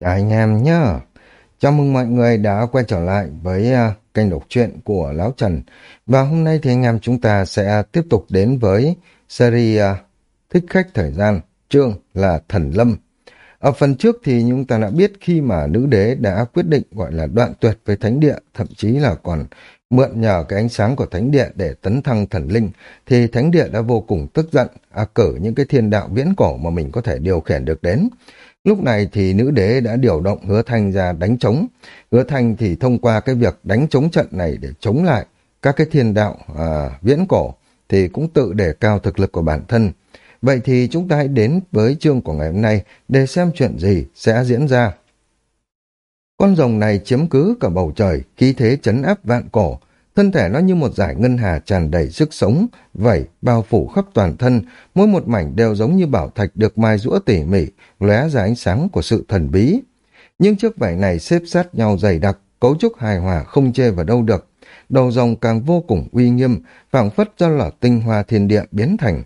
Chào anh em nhé. Chào mừng mọi người đã quay trở lại với uh, kênh đọc truyện của Lão Trần. Và hôm nay thì anh em chúng ta sẽ tiếp tục đến với series uh, Thích Khách Thời Gian, chương là Thần Lâm. Ở phần trước thì chúng ta đã biết khi mà nữ đế đã quyết định gọi là đoạn tuyệt với thánh địa, thậm chí là còn mượn nhờ cái ánh sáng của thánh địa để tấn thăng thần linh, thì thánh địa đã vô cùng tức giận, à, cử những cái thiên đạo viễn cổ mà mình có thể điều khiển được đến. Lúc này thì nữ đế đã điều động hứa thanh ra đánh chống. Hứa thanh thì thông qua cái việc đánh chống trận này để chống lại các cái thiên đạo à, viễn cổ thì cũng tự đề cao thực lực của bản thân. Vậy thì chúng ta hãy đến với chương của ngày hôm nay để xem chuyện gì sẽ diễn ra. Con rồng này chiếm cứ cả bầu trời, khí thế chấn áp vạn cổ, Thân thể nó như một giải ngân hà tràn đầy sức sống, vẩy, bao phủ khắp toàn thân, mỗi một mảnh đều giống như bảo thạch được mai rũa tỉ mỉ, lóe ra ánh sáng của sự thần bí. Nhưng chiếc vảy này xếp sát nhau dày đặc, cấu trúc hài hòa không chê vào đâu được. Đầu rồng càng vô cùng uy nghiêm, phảng phất do là tinh hoa thiên địa biến thành.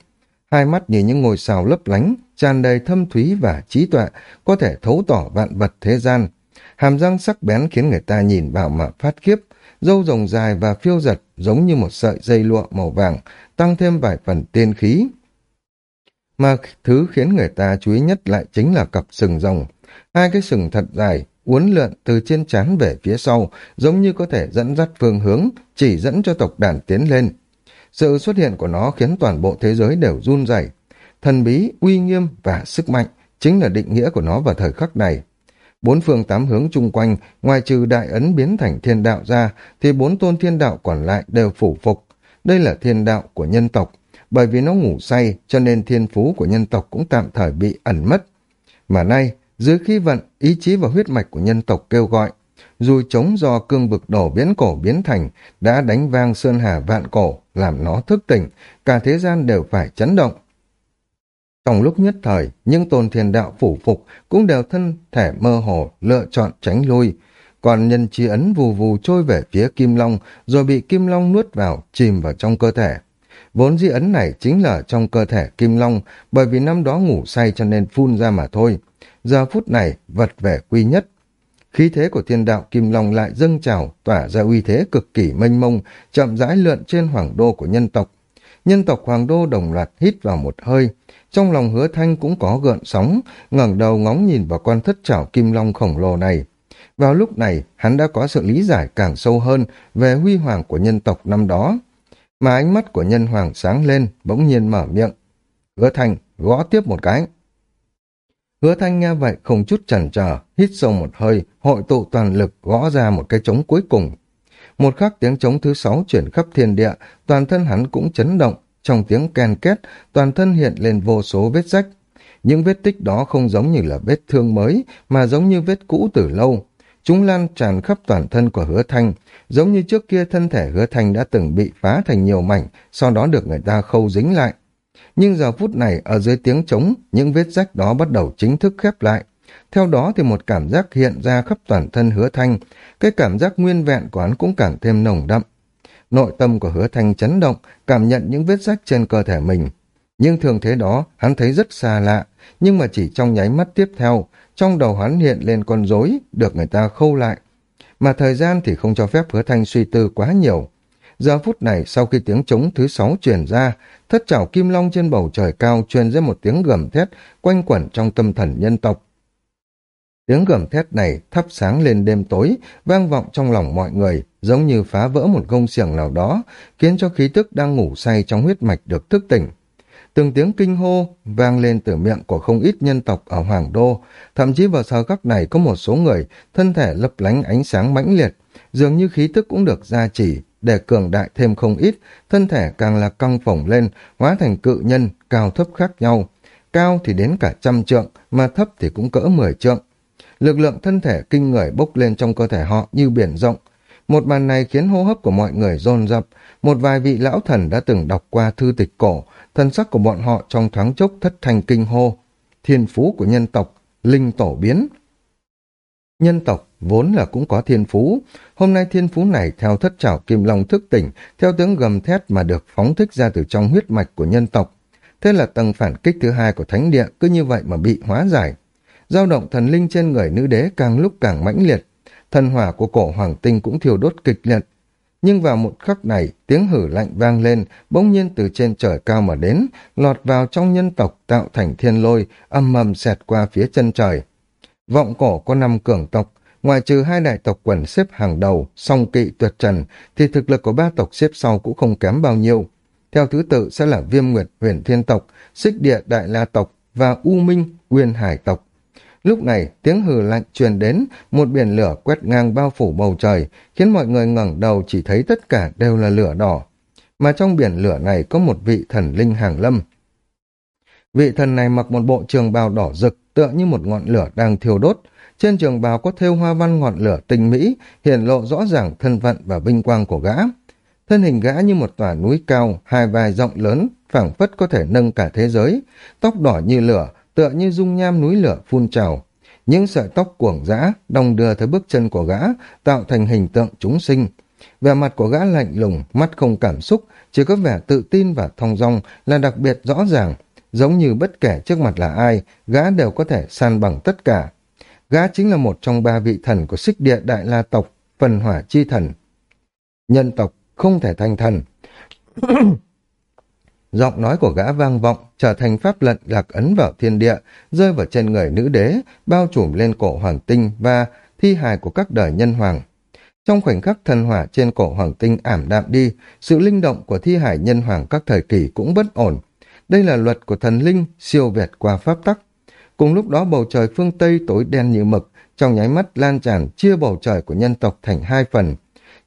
Hai mắt như những ngôi sao lấp lánh, tràn đầy thâm thúy và trí tuệ, có thể thấu tỏ vạn vật thế gian. Hàm răng sắc bén khiến người ta nhìn vào mà phát khiếp, râu rồng dài và phiêu giật giống như một sợi dây lụa màu vàng, tăng thêm vài phần tiên khí. Mà thứ khiến người ta chú ý nhất lại chính là cặp sừng rồng. Hai cái sừng thật dài, uốn lượn từ trên trán về phía sau, giống như có thể dẫn dắt phương hướng, chỉ dẫn cho tộc đàn tiến lên. Sự xuất hiện của nó khiến toàn bộ thế giới đều run rẩy. Thần bí, uy nghiêm và sức mạnh chính là định nghĩa của nó vào thời khắc này. Bốn phương tám hướng chung quanh, ngoài trừ đại ấn biến thành thiên đạo ra, thì bốn tôn thiên đạo còn lại đều phủ phục. Đây là thiên đạo của nhân tộc. Bởi vì nó ngủ say, cho nên thiên phú của nhân tộc cũng tạm thời bị ẩn mất. Mà nay, dưới khí vận, ý chí và huyết mạch của nhân tộc kêu gọi, dù chống do cương vực đổ biến cổ biến thành, đã đánh vang sơn hà vạn cổ, làm nó thức tỉnh, cả thế gian đều phải chấn động. Trong lúc nhất thời, những tôn thiên đạo phủ phục cũng đều thân thể mơ hồ lựa chọn tránh lui. Còn nhân chi ấn vù vù trôi về phía Kim Long rồi bị Kim Long nuốt vào, chìm vào trong cơ thể. Vốn di ấn này chính là trong cơ thể Kim Long bởi vì năm đó ngủ say cho nên phun ra mà thôi. Giờ phút này, vật về quy nhất. Khí thế của thiên đạo Kim Long lại dâng trào, tỏa ra uy thế cực kỳ mênh mông, chậm rãi lượn trên hoàng đô của nhân tộc. Nhân tộc hoàng đô đồng loạt hít vào một hơi, trong lòng hứa thanh cũng có gợn sóng, ngẩng đầu ngóng nhìn vào quan thất trảo kim long khổng lồ này. Vào lúc này, hắn đã có sự lý giải càng sâu hơn về huy hoàng của nhân tộc năm đó. Mà ánh mắt của nhân hoàng sáng lên, bỗng nhiên mở miệng. Hứa thanh, gõ tiếp một cái. Hứa thanh nghe vậy không chút chần chờ, hít sâu một hơi, hội tụ toàn lực gõ ra một cái trống cuối cùng. Một khắc tiếng trống thứ sáu chuyển khắp thiên địa, toàn thân hắn cũng chấn động, trong tiếng ken két, toàn thân hiện lên vô số vết rách. Những vết tích đó không giống như là vết thương mới, mà giống như vết cũ từ lâu. Chúng lan tràn khắp toàn thân của hứa thanh, giống như trước kia thân thể hứa thanh đã từng bị phá thành nhiều mảnh, sau đó được người ta khâu dính lại. Nhưng giờ phút này, ở dưới tiếng trống, những vết rách đó bắt đầu chính thức khép lại. Theo đó thì một cảm giác hiện ra khắp toàn thân hứa thanh, cái cảm giác nguyên vẹn của hắn cũng càng thêm nồng đậm. Nội tâm của hứa thanh chấn động, cảm nhận những vết rách trên cơ thể mình. Nhưng thường thế đó, hắn thấy rất xa lạ, nhưng mà chỉ trong nháy mắt tiếp theo, trong đầu hắn hiện lên con rối được người ta khâu lại. Mà thời gian thì không cho phép hứa thanh suy tư quá nhiều. Giờ phút này, sau khi tiếng trống thứ sáu truyền ra, thất trảo kim long trên bầu trời cao truyền ra một tiếng gầm thét quanh quẩn trong tâm thần nhân tộc. Tiếng gầm thét này thắp sáng lên đêm tối, vang vọng trong lòng mọi người, giống như phá vỡ một gông xiềng nào đó, khiến cho khí tức đang ngủ say trong huyết mạch được thức tỉnh. Từng tiếng kinh hô vang lên từ miệng của không ít nhân tộc ở Hoàng Đô, thậm chí vào giờ khắc này có một số người thân thể lấp lánh ánh sáng mãnh liệt, dường như khí tức cũng được gia trì để cường đại thêm không ít, thân thể càng là căng phồng lên, hóa thành cự nhân, cao thấp khác nhau. Cao thì đến cả trăm trượng, mà thấp thì cũng cỡ mười trượng lực lượng thân thể kinh người bốc lên trong cơ thể họ như biển rộng. Một màn này khiến hô hấp của mọi người dồn dập, một vài vị lão thần đã từng đọc qua thư tịch cổ, thân sắc của bọn họ trong thoáng chốc thất thành kinh hô. Thiên phú của nhân tộc, linh tổ biến. Nhân tộc vốn là cũng có thiên phú, hôm nay thiên phú này theo thất trảo kim long thức tỉnh, theo tiếng gầm thét mà được phóng thích ra từ trong huyết mạch của nhân tộc. Thế là tầng phản kích thứ hai của thánh địa cứ như vậy mà bị hóa giải dao động thần linh trên người nữ đế càng lúc càng mãnh liệt. Thần hỏa của cổ hoàng tinh cũng thiêu đốt kịch liệt. Nhưng vào một khắc này, tiếng hử lạnh vang lên, bỗng nhiên từ trên trời cao mà đến, lọt vào trong nhân tộc tạo thành thiên lôi, âm mầm xẹt qua phía chân trời. Vọng cổ có năm cường tộc, ngoài trừ hai đại tộc quần xếp hàng đầu, song kỵ tuyệt trần, thì thực lực của ba tộc xếp sau cũng không kém bao nhiêu. Theo thứ tự sẽ là Viêm Nguyệt huyền thiên tộc, Xích Địa Đại La tộc và U Minh Nguyên Hải tộc. Lúc này, tiếng hừ lạnh truyền đến, một biển lửa quét ngang bao phủ bầu trời, khiến mọi người ngẩng đầu chỉ thấy tất cả đều là lửa đỏ. Mà trong biển lửa này có một vị thần linh hàng lâm. Vị thần này mặc một bộ trường bào đỏ rực, tựa như một ngọn lửa đang thiêu đốt. Trên trường bào có thêu hoa văn ngọn lửa tinh mỹ, hiển lộ rõ ràng thân phận và vinh quang của gã. Thân hình gã như một tòa núi cao, hai vai rộng lớn, phảng phất có thể nâng cả thế giới, tóc đỏ như lửa, tựa như dung nham núi lửa phun trào. Những sợi tóc cuồng dã đồng đưa tới bước chân của gã, tạo thành hình tượng chúng sinh. Vẻ mặt của gã lạnh lùng, mắt không cảm xúc, chỉ có vẻ tự tin và thong dong là đặc biệt rõ ràng. Giống như bất kể trước mặt là ai, gã đều có thể san bằng tất cả. Gã chính là một trong ba vị thần của xích địa đại la tộc, phần hỏa chi thần. Nhân tộc không thể thành thần. Giọng nói của gã vang vọng, trở thành pháp lận lạc ấn vào thiên địa, rơi vào trên người nữ đế, bao trùm lên cổ hoàng tinh và thi hài của các đời nhân hoàng. Trong khoảnh khắc thần hỏa trên cổ hoàng tinh ảm đạm đi, sự linh động của thi hải nhân hoàng các thời kỳ cũng bất ổn. Đây là luật của thần linh, siêu việt qua pháp tắc. Cùng lúc đó bầu trời phương Tây tối đen như mực, trong nháy mắt lan tràn chia bầu trời của nhân tộc thành hai phần,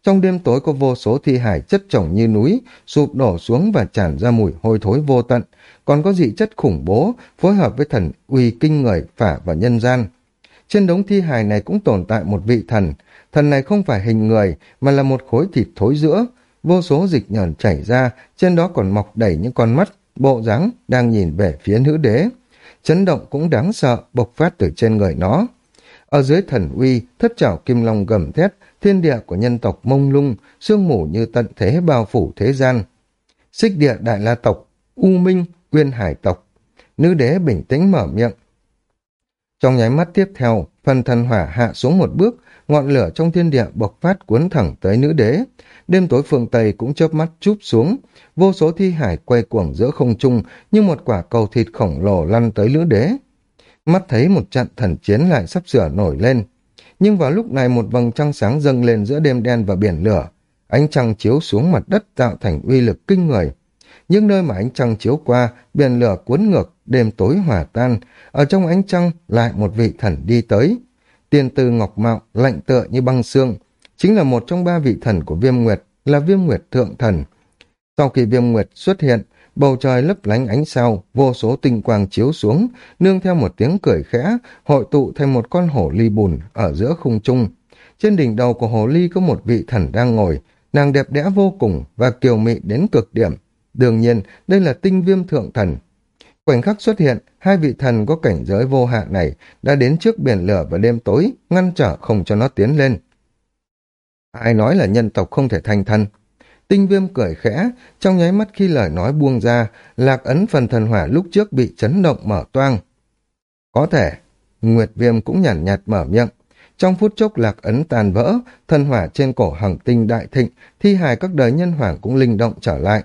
trong đêm tối có vô số thi hải chất chồng như núi, sụp đổ xuống và tràn ra mùi hôi thối vô tận, còn có dị chất khủng bố, phối hợp với thần uy kinh người phả vào nhân gian. Trên đống thi hài này cũng tồn tại một vị thần, thần này không phải hình người, mà là một khối thịt thối giữa, vô số dịch nhờn chảy ra, trên đó còn mọc đầy những con mắt, bộ dáng đang nhìn về phía nữ đế. Chấn động cũng đáng sợ, bộc phát từ trên người nó. Ở dưới thần uy, thất trảo kim long gầm thét, thiên địa của nhân tộc mông lung, sương mù như tận thế bao phủ thế gian. Xích địa đại la tộc, U Minh, Uyên Hải tộc. Nữ đế bình tĩnh mở miệng. Trong nháy mắt tiếp theo, phần thần hỏa hạ xuống một bước, ngọn lửa trong thiên địa bộc phát cuốn thẳng tới nữ đế. Đêm tối phương Tây cũng chớp mắt chúp xuống, vô số thi hải quay cuồng giữa không trung như một quả cầu thịt khổng lồ lăn tới nữ đế. Mắt thấy một trận thần chiến lại sắp sửa nổi lên, nhưng vào lúc này một vầng trăng sáng dâng lên giữa đêm đen và biển lửa. Ánh trăng chiếu xuống mặt đất tạo thành uy lực kinh người. Những nơi mà ánh trăng chiếu qua, biển lửa cuốn ngược, đêm tối hòa tan. Ở trong ánh trăng lại một vị thần đi tới. Tiên tư ngọc mạo, lạnh tựa như băng xương. Chính là một trong ba vị thần của viêm nguyệt, là viêm nguyệt thượng thần. Sau khi viêm nguyệt xuất hiện, Bầu trời lấp lánh ánh sao, vô số tinh quang chiếu xuống, nương theo một tiếng cười khẽ, hội tụ thành một con hổ ly bùn ở giữa khung trung. Trên đỉnh đầu của hồ ly có một vị thần đang ngồi, nàng đẹp đẽ vô cùng và kiều mị đến cực điểm. Đương nhiên, đây là tinh viêm thượng thần. Khoảnh khắc xuất hiện, hai vị thần có cảnh giới vô hạn này đã đến trước biển lửa và đêm tối, ngăn trở không cho nó tiến lên. Ai nói là nhân tộc không thể thành thần? Tinh viêm cười khẽ, trong nháy mắt khi lời nói buông ra, lạc ấn phần thần hỏa lúc trước bị chấn động mở toang. Có thể, Nguyệt viêm cũng nhàn nhạt, nhạt mở miệng. Trong phút chốc lạc ấn tàn vỡ, thần hỏa trên cổ hằng tinh đại thịnh, thi hài các đời nhân hoàng cũng linh động trở lại.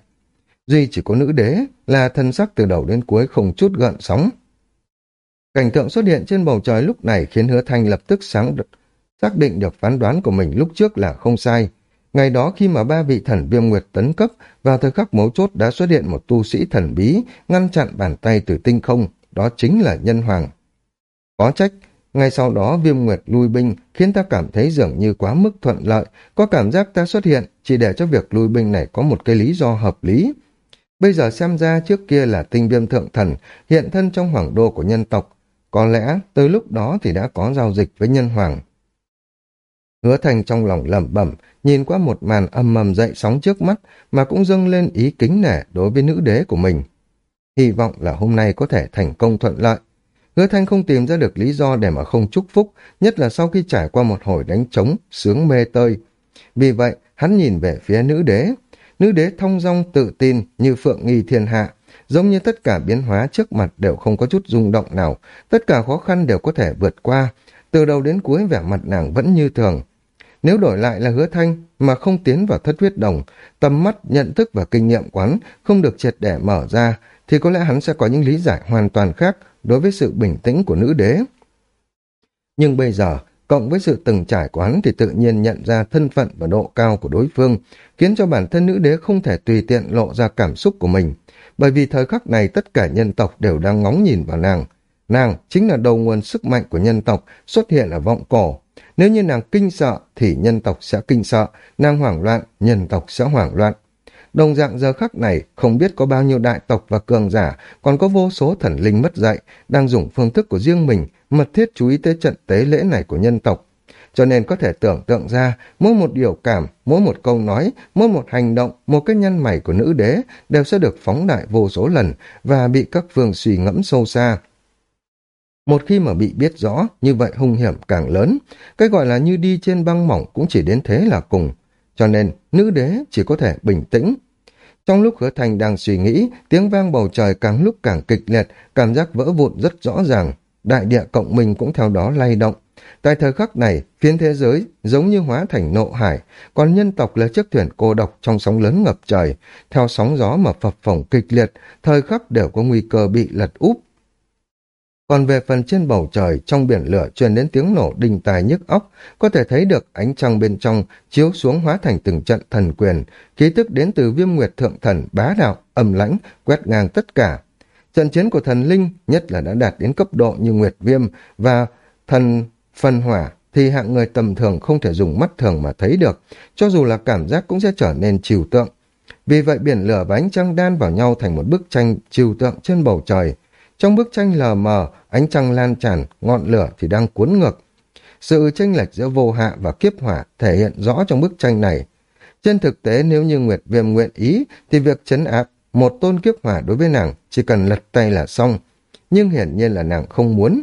Duy chỉ có nữ đế, là thân sắc từ đầu đến cuối không chút gợn sóng. Cảnh tượng xuất hiện trên bầu trời lúc này khiến hứa thanh lập tức sáng xác định được phán đoán của mình lúc trước là không sai. Ngày đó khi mà ba vị thần viêm nguyệt tấn cấp, vào thời khắc mấu chốt đã xuất hiện một tu sĩ thần bí, ngăn chặn bàn tay từ tinh không, đó chính là nhân hoàng. Có trách, ngay sau đó viêm nguyệt lui binh khiến ta cảm thấy dường như quá mức thuận lợi, có cảm giác ta xuất hiện chỉ để cho việc lui binh này có một cái lý do hợp lý. Bây giờ xem ra trước kia là tinh viêm thượng thần, hiện thân trong hoàng đô của nhân tộc. Có lẽ từ lúc đó thì đã có giao dịch với nhân hoàng. Hứa thành trong lòng lẩm bẩm, nhìn qua một màn âm mầm dậy sóng trước mắt mà cũng dâng lên ý kính nể đối với nữ đế của mình. Hy vọng là hôm nay có thể thành công thuận lợi. Hứa thanh không tìm ra được lý do để mà không chúc phúc, nhất là sau khi trải qua một hồi đánh trống, sướng mê tơi. Vì vậy, hắn nhìn về phía nữ đế. Nữ đế thông dong tự tin như phượng nghi thiên hạ, giống như tất cả biến hóa trước mặt đều không có chút rung động nào, tất cả khó khăn đều có thể vượt qua. Từ đầu đến cuối vẻ mặt nàng vẫn như thường. Nếu đổi lại là hứa thanh mà không tiến vào thất huyết đồng, tầm mắt, nhận thức và kinh nghiệm quán không được triệt để mở ra, thì có lẽ hắn sẽ có những lý giải hoàn toàn khác đối với sự bình tĩnh của nữ đế. Nhưng bây giờ, cộng với sự từng trải của hắn thì tự nhiên nhận ra thân phận và độ cao của đối phương, khiến cho bản thân nữ đế không thể tùy tiện lộ ra cảm xúc của mình. Bởi vì thời khắc này tất cả nhân tộc đều đang ngóng nhìn vào nàng. Nàng chính là đầu nguồn sức mạnh của nhân tộc xuất hiện ở vọng cổ. Nếu như nàng kinh sợ thì nhân tộc sẽ kinh sợ, nàng hoảng loạn, nhân tộc sẽ hoảng loạn. Đồng dạng giờ khắc này, không biết có bao nhiêu đại tộc và cường giả, còn có vô số thần linh mất dạy, đang dùng phương thức của riêng mình, mật thiết chú ý tới trận tế lễ này của nhân tộc. Cho nên có thể tưởng tượng ra, mỗi một điều cảm, mỗi một câu nói, mỗi một hành động, một cái nhân mày của nữ đế đều sẽ được phóng đại vô số lần và bị các phương suy ngẫm sâu xa. Một khi mà bị biết rõ, như vậy hung hiểm càng lớn. Cái gọi là như đi trên băng mỏng cũng chỉ đến thế là cùng. Cho nên, nữ đế chỉ có thể bình tĩnh. Trong lúc hứa thành đang suy nghĩ, tiếng vang bầu trời càng lúc càng kịch liệt, cảm giác vỡ vụn rất rõ ràng. Đại địa cộng mình cũng theo đó lay động. Tại thời khắc này, phiến thế giới giống như hóa thành nộ hải, còn nhân tộc là chiếc thuyền cô độc trong sóng lớn ngập trời. Theo sóng gió mà phập phồng kịch liệt, thời khắc đều có nguy cơ bị lật úp. Còn về phần trên bầu trời, trong biển lửa truyền đến tiếng nổ đinh tài nhức óc, có thể thấy được ánh trăng bên trong chiếu xuống hóa thành từng trận thần quyền, khí tức đến từ viêm nguyệt thượng thần bá đạo, âm lãnh, quét ngang tất cả. Trận chiến của thần linh nhất là đã đạt đến cấp độ như nguyệt viêm và thần phân hỏa thì hạng người tầm thường không thể dùng mắt thường mà thấy được, cho dù là cảm giác cũng sẽ trở nên trừu tượng. Vì vậy biển lửa và ánh trăng đan vào nhau thành một bức tranh trừu tượng trên bầu trời, trong bức tranh lờ mờ, ánh trăng lan tràn, ngọn lửa thì đang cuốn ngược. Sự chênh lệch giữa vô hạ và kiếp hỏa thể hiện rõ trong bức tranh này. Trên thực tế nếu như Nguyệt Viêm nguyện ý thì việc chấn áp một tôn kiếp hỏa đối với nàng chỉ cần lật tay là xong. Nhưng hiển nhiên là nàng không muốn.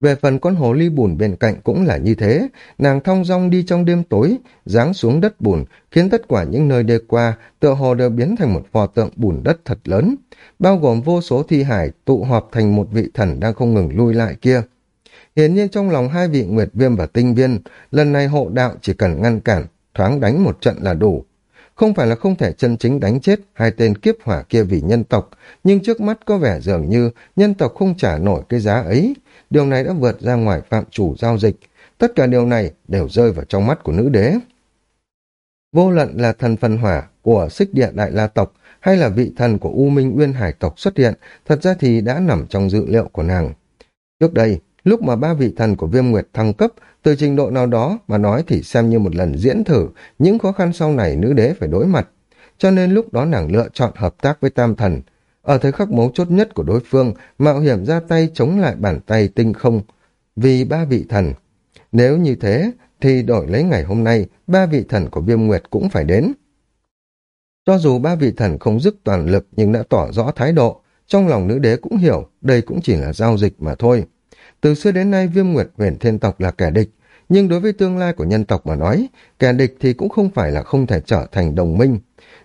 Về phần con hồ ly bùn bên cạnh cũng là như thế, nàng thong dong đi trong đêm tối, giáng xuống đất bùn, khiến tất cả những nơi đi qua tựa hồ đều biến thành một pho tượng bùn đất thật lớn, bao gồm vô số thi hải tụ họp thành một vị thần đang không ngừng lui lại kia. Hiển nhiên trong lòng hai vị Nguyệt Viêm và Tinh Viên, lần này hộ đạo chỉ cần ngăn cản, thoáng đánh một trận là đủ. Không phải là không thể chân chính đánh chết hai tên kiếp hỏa kia vì nhân tộc, nhưng trước mắt có vẻ dường như nhân tộc không trả nổi cái giá ấy, Điều này đã vượt ra ngoài phạm chủ giao dịch. Tất cả điều này đều rơi vào trong mắt của nữ đế. Vô lận là thần phần hỏa của xích địa đại la tộc hay là vị thần của U Minh Uyên Hải tộc xuất hiện, thật ra thì đã nằm trong dự liệu của nàng. Trước đây, lúc mà ba vị thần của viêm nguyệt thăng cấp, từ trình độ nào đó mà nói thì xem như một lần diễn thử những khó khăn sau này nữ đế phải đối mặt. Cho nên lúc đó nàng lựa chọn hợp tác với tam thần, ở thời khắc mấu chốt nhất của đối phương, mạo hiểm ra tay chống lại bàn tay tinh không, vì ba vị thần. Nếu như thế, thì đổi lấy ngày hôm nay, ba vị thần của viêm nguyệt cũng phải đến. Cho dù ba vị thần không dứt toàn lực nhưng đã tỏ rõ thái độ, trong lòng nữ đế cũng hiểu đây cũng chỉ là giao dịch mà thôi. Từ xưa đến nay viêm nguyệt huyền thiên tộc là kẻ địch, nhưng đối với tương lai của nhân tộc mà nói, kẻ địch thì cũng không phải là không thể trở thành đồng minh.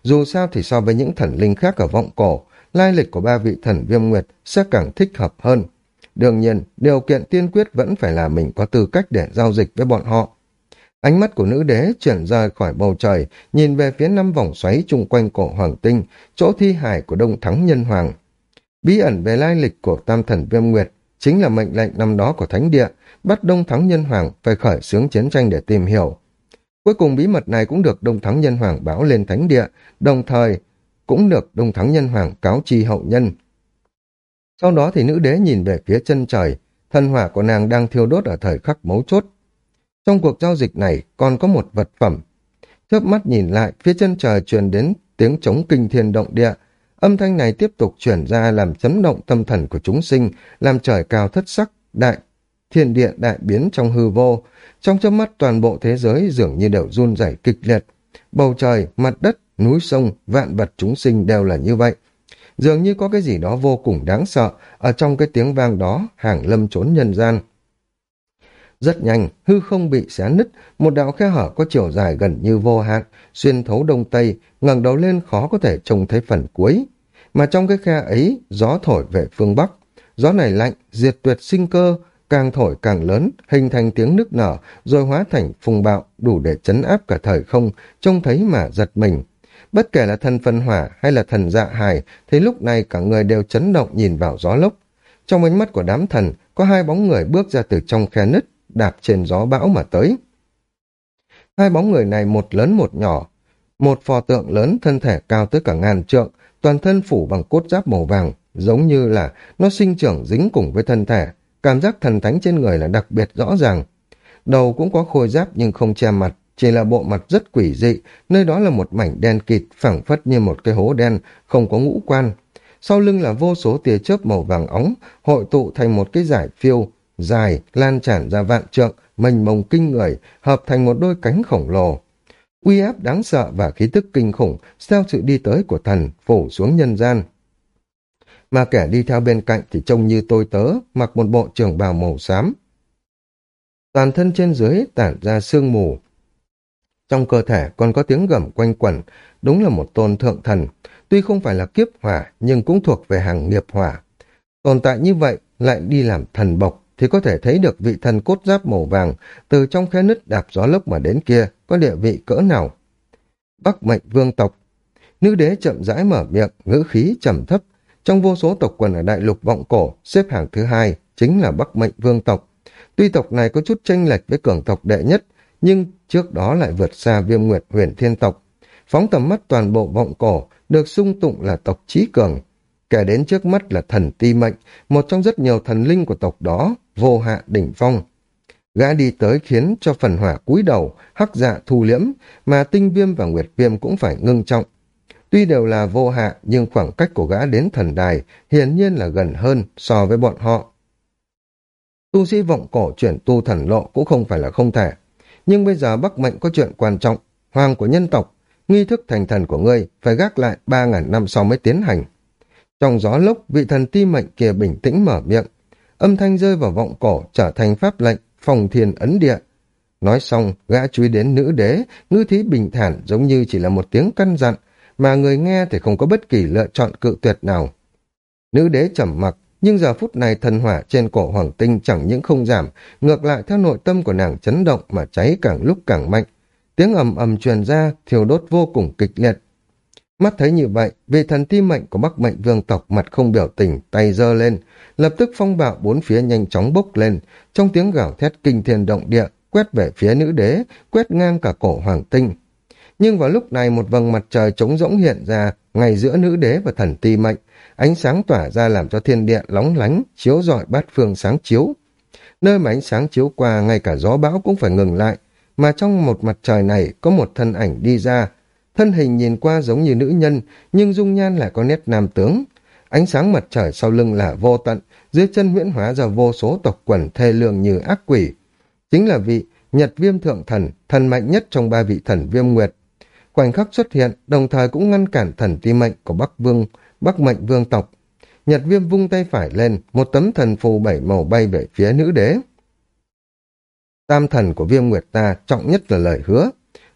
Dù sao thì so với những thần linh khác ở vọng cổ, lai lịch của ba vị thần viêm nguyệt sẽ càng thích hợp hơn. Đương nhiên, điều kiện tiên quyết vẫn phải là mình có tư cách để giao dịch với bọn họ. Ánh mắt của nữ đế chuyển rời khỏi bầu trời, nhìn về phía năm vòng xoáy chung quanh cổ hoàng tinh, chỗ thi hải của Đông Thắng Nhân Hoàng. Bí ẩn về lai lịch của tam thần viêm nguyệt chính là mệnh lệnh năm đó của Thánh Địa, bắt Đông Thắng Nhân Hoàng phải khởi xướng chiến tranh để tìm hiểu. Cuối cùng bí mật này cũng được Đông Thắng Nhân Hoàng báo lên Thánh Địa, đồng thời cũng được Đông Thắng Nhân Hoàng cáo chi hậu nhân. Sau đó thì nữ đế nhìn về phía chân trời, thân hỏa của nàng đang thiêu đốt ở thời khắc mấu chốt. Trong cuộc giao dịch này còn có một vật phẩm. Chớp mắt nhìn lại, phía chân trời truyền đến tiếng chống kinh thiên động địa. Âm thanh này tiếp tục chuyển ra làm chấn động tâm thần của chúng sinh, làm trời cao thất sắc, đại thiên địa đại biến trong hư vô. Trong chớp mắt toàn bộ thế giới dường như đều run rẩy kịch liệt. Bầu trời, mặt đất, núi sông, vạn vật chúng sinh đều là như vậy. Dường như có cái gì đó vô cùng đáng sợ, ở trong cái tiếng vang đó, hàng lâm trốn nhân gian. Rất nhanh, hư không bị xé nứt, một đạo khe hở có chiều dài gần như vô hạn, xuyên thấu đông tây, ngẩng đầu lên khó có thể trông thấy phần cuối. mà trong cái khe ấy gió thổi về phương Bắc. Gió này lạnh, diệt tuyệt sinh cơ, càng thổi càng lớn, hình thành tiếng nước nở, rồi hóa thành phùng bạo, đủ để chấn áp cả thời không, trông thấy mà giật mình. Bất kể là thần phân hỏa hay là thần dạ hài, thì lúc này cả người đều chấn động nhìn vào gió lốc. Trong ánh mắt của đám thần, có hai bóng người bước ra từ trong khe nứt, đạp trên gió bão mà tới. Hai bóng người này một lớn một nhỏ, một phò tượng lớn thân thể cao tới cả ngàn trượng, toàn thân phủ bằng cốt giáp màu vàng, giống như là nó sinh trưởng dính cùng với thân thể, cảm giác thần thánh trên người là đặc biệt rõ ràng. Đầu cũng có khôi giáp nhưng không che mặt, chỉ là bộ mặt rất quỷ dị, nơi đó là một mảnh đen kịt, phẳng phất như một cái hố đen, không có ngũ quan. Sau lưng là vô số tia chớp màu vàng óng, hội tụ thành một cái giải phiêu, dài, lan tràn ra vạn trượng, mênh mông kinh người, hợp thành một đôi cánh khổng lồ. Uy áp đáng sợ và khí tức kinh khủng theo sự đi tới của thần phủ xuống nhân gian. Mà kẻ đi theo bên cạnh thì trông như tôi tớ, mặc một bộ trường bào màu xám. Toàn thân trên dưới tản ra sương mù. Trong cơ thể còn có tiếng gầm quanh quẩn, đúng là một tôn thượng thần. Tuy không phải là kiếp hỏa, nhưng cũng thuộc về hàng nghiệp hỏa. Tồn tại như vậy, lại đi làm thần bộc, thì có thể thấy được vị thần cốt giáp màu vàng từ trong khe nứt đạp gió lốc mà đến kia có địa vị cỡ nào. Bắc mệnh vương tộc Nữ đế chậm rãi mở miệng, ngữ khí trầm thấp. Trong vô số tộc quần ở đại lục vọng cổ, xếp hàng thứ hai chính là Bắc mệnh vương tộc. Tuy tộc này có chút tranh lệch với cường tộc đệ nhất, nhưng trước đó lại vượt xa viêm nguyệt huyền thiên tộc. Phóng tầm mắt toàn bộ vọng cổ, được sung tụng là tộc trí cường. Kẻ đến trước mắt là thần ti mệnh, một trong rất nhiều thần linh của tộc đó, vô hạ đỉnh phong. Gã đi tới khiến cho phần hỏa cúi đầu, hắc dạ thu liễm, mà tinh viêm và nguyệt viêm cũng phải ngưng trọng. Tuy đều là vô hạ, nhưng khoảng cách của gã đến thần đài hiển nhiên là gần hơn so với bọn họ. Tu sĩ vọng cổ chuyển tu thần lộ cũng không phải là không thể. Nhưng bây giờ Bắc Mệnh có chuyện quan trọng, hoàng của nhân tộc, nghi thức thành thần của ngươi phải gác lại ba ngàn năm sau mới tiến hành. Trong gió lốc, vị thần ti mệnh kia bình tĩnh mở miệng, âm thanh rơi vào vọng cổ trở thành pháp lệnh, phòng thiền ấn địa. Nói xong, gã chú ý đến nữ đế, ngư thí bình thản giống như chỉ là một tiếng căn dặn, mà người nghe thì không có bất kỳ lựa chọn cự tuyệt nào. Nữ đế trầm mặc, nhưng giờ phút này thần hỏa trên cổ hoàng tinh chẳng những không giảm, ngược lại theo nội tâm của nàng chấn động mà cháy càng lúc càng mạnh. Tiếng ầm ầm truyền ra, thiêu đốt vô cùng kịch liệt. Mắt thấy như vậy, vị thần ti mệnh của Bắc mệnh vương tộc mặt không biểu tình, tay giơ lên, lập tức phong bạo bốn phía nhanh chóng bốc lên, trong tiếng gào thét kinh thiên động địa, quét về phía nữ đế, quét ngang cả cổ hoàng tinh. Nhưng vào lúc này một vầng mặt trời trống rỗng hiện ra, ngay giữa nữ đế và thần ti mệnh, ánh sáng tỏa ra làm cho thiên địa lóng lánh, chiếu rọi bát phương sáng chiếu. Nơi mà ánh sáng chiếu qua, ngay cả gió bão cũng phải ngừng lại, mà trong một mặt trời này có một thân ảnh đi ra. Thân hình nhìn qua giống như nữ nhân, nhưng dung nhan lại có nét nam tướng. Ánh sáng mặt trời sau lưng là vô tận, dưới chân huyễn hóa ra vô số tộc quần thê lương như ác quỷ. Chính là vị Nhật Viêm Thượng Thần, thần mạnh nhất trong ba vị thần Viêm Nguyệt. Khoảnh khắc xuất hiện, đồng thời cũng ngăn cản thần ti mệnh của Bắc Vương, Bắc Mệnh Vương tộc. Nhật Viêm vung tay phải lên, một tấm thần phù bảy màu bay về phía nữ đế. Tam thần của Viêm Nguyệt ta trọng nhất là lời hứa.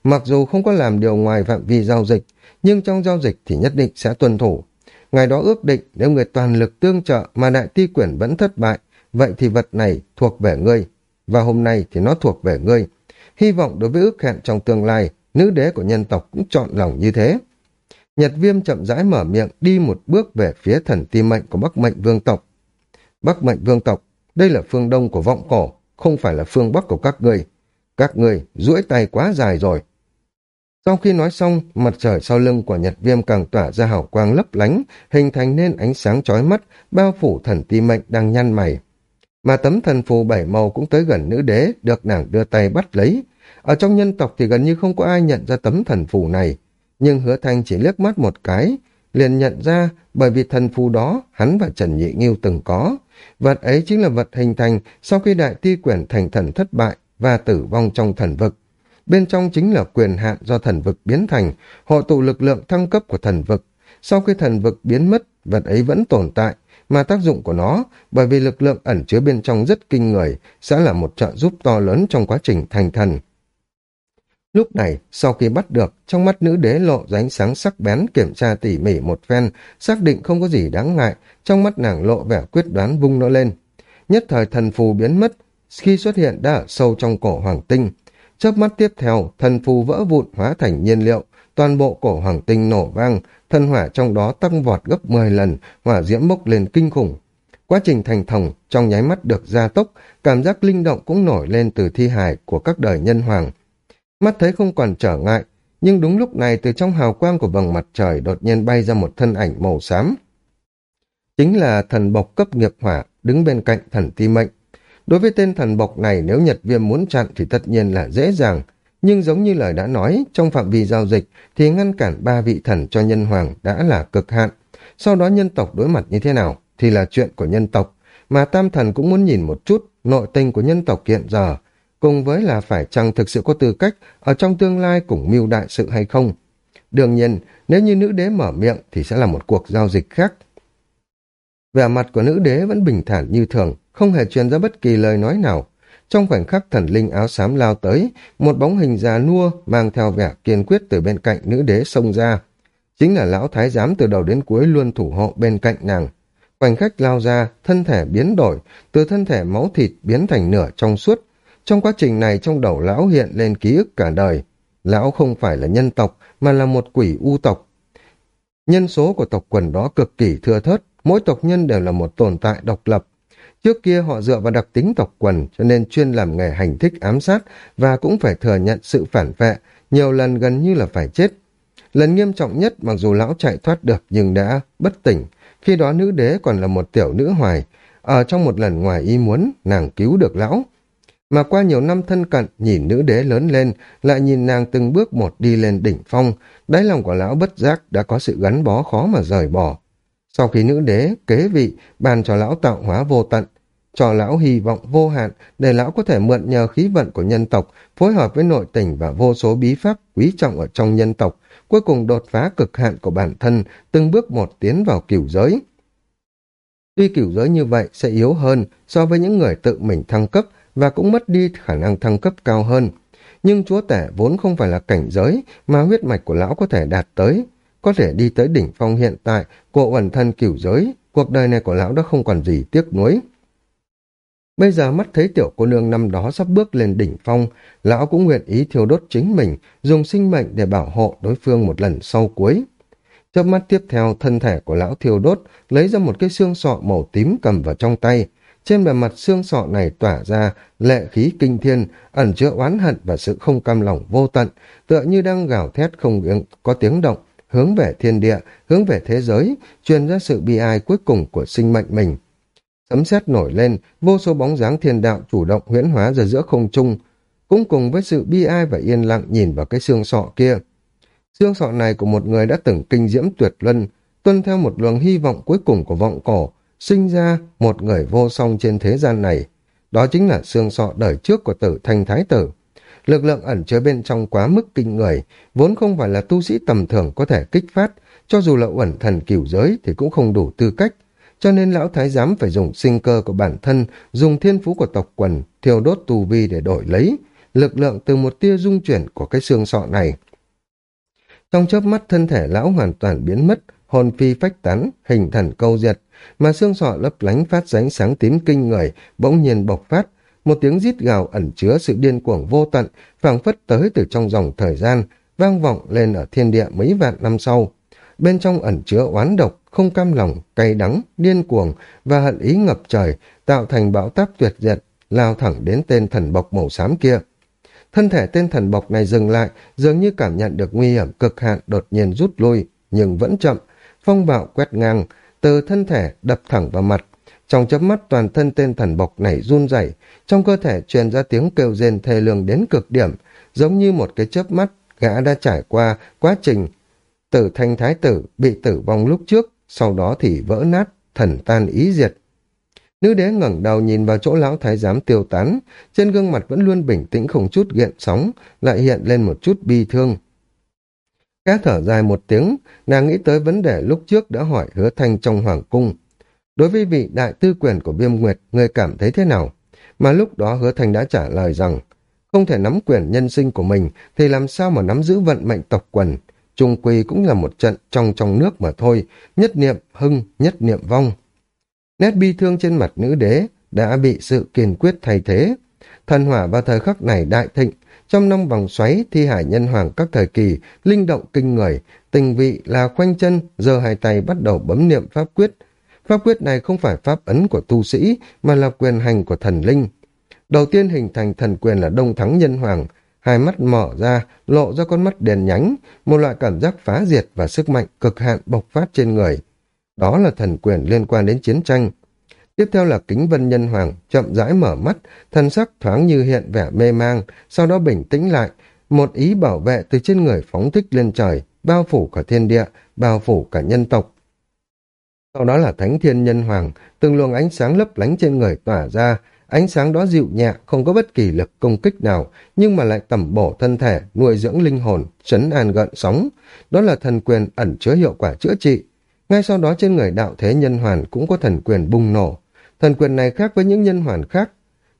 Mặc dù không có làm điều ngoài phạm vi giao dịch, nhưng trong giao dịch thì nhất định sẽ tuân thủ. Ngày đó ước định nếu người toàn lực tương trợ mà đại ti quyển vẫn thất bại, vậy thì vật này thuộc về ngươi. Và hôm nay thì nó thuộc về ngươi. Hy vọng đối với ước hẹn trong tương lai, nữ đế của nhân tộc cũng chọn lòng như thế. Nhật viêm chậm rãi mở miệng đi một bước về phía thần ti mệnh của Bắc mệnh vương tộc. Bắc mệnh vương tộc, đây là phương đông của vọng cổ, không phải là phương bắc của các người. Các người duỗi tay quá dài rồi. Sau khi nói xong, mặt trời sau lưng của Nhật Viêm càng tỏa ra hào quang lấp lánh, hình thành nên ánh sáng chói mắt, bao phủ thần ti mệnh đang nhăn mày. Mà tấm thần phù bảy màu cũng tới gần nữ đế, được nàng đưa tay bắt lấy. Ở trong nhân tộc thì gần như không có ai nhận ra tấm thần phù này, nhưng hứa thanh chỉ liếc mắt một cái, liền nhận ra bởi vì thần phù đó hắn và Trần Nhị Nghiêu từng có. Vật ấy chính là vật hình thành sau khi đại ti quyển thành thần thất bại và tử vong trong thần vực bên trong chính là quyền hạn do thần vực biến thành, hội tụ lực lượng thăng cấp của thần vực. Sau khi thần vực biến mất, vật ấy vẫn tồn tại, mà tác dụng của nó, bởi vì lực lượng ẩn chứa bên trong rất kinh người, sẽ là một trợ giúp to lớn trong quá trình thành thần. Lúc này, sau khi bắt được, trong mắt nữ đế lộ ra ánh sáng sắc bén kiểm tra tỉ mỉ một phen, xác định không có gì đáng ngại, trong mắt nàng lộ vẻ quyết đoán vung nó lên. Nhất thời thần phù biến mất, khi xuất hiện đã ở sâu trong cổ hoàng tinh. Chớp mắt tiếp theo, thần phù vỡ vụn hóa thành nhiên liệu, toàn bộ cổ hoàng tinh nổ vang, thân hỏa trong đó tăng vọt gấp 10 lần, hỏa diễm bốc lên kinh khủng. Quá trình thành thồng trong nháy mắt được gia tốc, cảm giác linh động cũng nổi lên từ thi hài của các đời nhân hoàng. Mắt thấy không còn trở ngại, nhưng đúng lúc này từ trong hào quang của vầng mặt trời đột nhiên bay ra một thân ảnh màu xám. Chính là thần bộc cấp nghiệp hỏa đứng bên cạnh thần ti mệnh. Đối với tên thần bộc này nếu Nhật Viêm muốn chặn thì tất nhiên là dễ dàng, nhưng giống như lời đã nói, trong phạm vi giao dịch thì ngăn cản ba vị thần cho nhân hoàng đã là cực hạn. Sau đó nhân tộc đối mặt như thế nào thì là chuyện của nhân tộc, mà tam thần cũng muốn nhìn một chút nội tình của nhân tộc hiện giờ, cùng với là phải chăng thực sự có tư cách ở trong tương lai cùng mưu đại sự hay không. Đương nhiên, nếu như nữ đế mở miệng thì sẽ là một cuộc giao dịch khác. Vẻ mặt của nữ đế vẫn bình thản như thường, không hề truyền ra bất kỳ lời nói nào. Trong khoảnh khắc thần linh áo xám lao tới, một bóng hình già nua mang theo vẻ kiên quyết từ bên cạnh nữ đế xông ra. Chính là lão thái giám từ đầu đến cuối luôn thủ hộ bên cạnh nàng. Khoảnh khắc lao ra, thân thể biến đổi, từ thân thể máu thịt biến thành nửa trong suốt. Trong quá trình này trong đầu lão hiện lên ký ức cả đời. Lão không phải là nhân tộc, mà là một quỷ u tộc. Nhân số của tộc quần đó cực kỳ thưa thớt, mỗi tộc nhân đều là một tồn tại độc lập. Trước kia họ dựa vào đặc tính tộc quần cho nên chuyên làm nghề hành thích ám sát và cũng phải thừa nhận sự phản vệ, nhiều lần gần như là phải chết. Lần nghiêm trọng nhất mặc dù lão chạy thoát được nhưng đã bất tỉnh, khi đó nữ đế còn là một tiểu nữ hoài, ở trong một lần ngoài ý muốn nàng cứu được lão. Mà qua nhiều năm thân cận, nhìn nữ đế lớn lên, lại nhìn nàng từng bước một đi lên đỉnh phong, đáy lòng của lão bất giác đã có sự gắn bó khó mà rời bỏ. Sau khi nữ đế kế vị, bàn cho lão tạo hóa vô tận, cho lão hy vọng vô hạn để lão có thể mượn nhờ khí vận của nhân tộc, phối hợp với nội tình và vô số bí pháp quý trọng ở trong nhân tộc, cuối cùng đột phá cực hạn của bản thân, từng bước một tiến vào cửu giới. Tuy cửu giới như vậy sẽ yếu hơn so với những người tự mình thăng cấp và cũng mất đi khả năng thăng cấp cao hơn. Nhưng chúa tể vốn không phải là cảnh giới mà huyết mạch của lão có thể đạt tới, có thể đi tới đỉnh phong hiện tại của ẩn thân cửu giới, cuộc đời này của lão đã không còn gì tiếc nuối. Bây giờ mắt thấy tiểu cô nương năm đó sắp bước lên đỉnh phong, lão cũng nguyện ý thiêu đốt chính mình, dùng sinh mệnh để bảo hộ đối phương một lần sau cuối. Chớp mắt tiếp theo, thân thể của lão thiêu đốt, lấy ra một cái xương sọ màu tím cầm vào trong tay. Trên bề mặt xương sọ này tỏa ra lệ khí kinh thiên, ẩn chứa oán hận và sự không cam lòng vô tận, tựa như đang gào thét không có tiếng động, hướng về thiên địa, hướng về thế giới, truyền ra sự bi ai cuối cùng của sinh mệnh mình. Sấm sét nổi lên, vô số bóng dáng thiên đạo chủ động huyễn hóa ra giữa không trung, cũng cùng với sự bi ai và yên lặng nhìn vào cái xương sọ kia. Xương sọ này của một người đã từng kinh diễm tuyệt luân, tuân theo một luồng hy vọng cuối cùng của vọng cổ, sinh ra một người vô song trên thế gian này. Đó chính là xương sọ đời trước của tử thanh thái tử. Lực lượng ẩn chứa bên trong quá mức kinh người, vốn không phải là tu sĩ tầm thường có thể kích phát, cho dù là uẩn thần cửu giới thì cũng không đủ tư cách, cho nên lão thái giám phải dùng sinh cơ của bản thân, dùng thiên phú của tộc quần, thiêu đốt tù vi để đổi lấy, lực lượng từ một tia dung chuyển của cái xương sọ này. Trong chớp mắt thân thể lão hoàn toàn biến mất, hồn phi phách tán, hình thần câu diệt, mà xương sọ lấp lánh phát ránh sáng tím kinh người, bỗng nhiên bộc phát, một tiếng rít gào ẩn chứa sự điên cuồng vô tận, phảng phất tới từ trong dòng thời gian, vang vọng lên ở thiên địa mấy vạn năm sau. Bên trong ẩn chứa oán độc, không cam lòng, cay đắng, điên cuồng và hận ý ngập trời, tạo thành bão táp tuyệt diệt, lao thẳng đến tên thần bọc màu xám kia. Thân thể tên thần bọc này dừng lại, dường như cảm nhận được nguy hiểm cực hạn đột nhiên rút lui, nhưng vẫn chậm. Phong bạo quét ngang, từ thân thể đập thẳng vào mặt. Trong chớp mắt toàn thân tên thần bộc này run rẩy, trong cơ thể truyền ra tiếng kêu rên thê lương đến cực điểm, giống như một cái chớp mắt gã đã trải qua quá trình tử thanh thái tử bị tử vong lúc trước, sau đó thì vỡ nát, thần tan ý diệt. Nữ đế ngẩng đầu nhìn vào chỗ lão thái giám tiêu tán, trên gương mặt vẫn luôn bình tĩnh không chút gợn sóng, lại hiện lên một chút bi thương. Cá thở dài một tiếng, nàng nghĩ tới vấn đề lúc trước đã hỏi hứa thanh trong hoàng cung. Đối với vị đại tư quyền của viêm nguyệt, người cảm thấy thế nào? Mà lúc đó hứa Thành đã trả lời rằng, Không thể nắm quyền nhân sinh của mình thì làm sao mà nắm giữ vận mệnh tộc quần. Trung quy cũng là một trận trong trong nước mà thôi, nhất niệm hưng, nhất niệm vong. Nét bi thương trên mặt nữ đế đã bị sự kiên quyết thay thế. Thần hỏa vào thời khắc này đại thịnh, trong năm vòng xoáy thi hải nhân hoàng các thời kỳ, linh động kinh người, tình vị là khoanh chân, giờ hai tay bắt đầu bấm niệm pháp quyết. Pháp quyết này không phải pháp ấn của tu sĩ, mà là quyền hành của thần linh. Đầu tiên hình thành thần quyền là đông thắng nhân hoàng, hai mắt mở ra, lộ ra con mắt đèn nhánh, một loại cảm giác phá diệt và sức mạnh cực hạn bộc phát trên người. Đó là thần quyền liên quan đến chiến tranh. Tiếp theo là kính vân nhân hoàng, chậm rãi mở mắt, thần sắc thoáng như hiện vẻ mê mang, sau đó bình tĩnh lại, một ý bảo vệ từ trên người phóng thích lên trời, bao phủ cả thiên địa, bao phủ cả nhân tộc. Sau đó là thánh thiên nhân hoàng, từng luồng ánh sáng lấp lánh trên người tỏa ra, ánh sáng đó dịu nhẹ, không có bất kỳ lực công kích nào, nhưng mà lại tẩm bổ thân thể, nuôi dưỡng linh hồn, chấn an gợn sóng. Đó là thần quyền ẩn chứa hiệu quả chữa trị. Ngay sau đó trên người đạo thế nhân hoàn cũng có thần quyền bùng nổ. Thần quyền này khác với những nhân hoàn khác.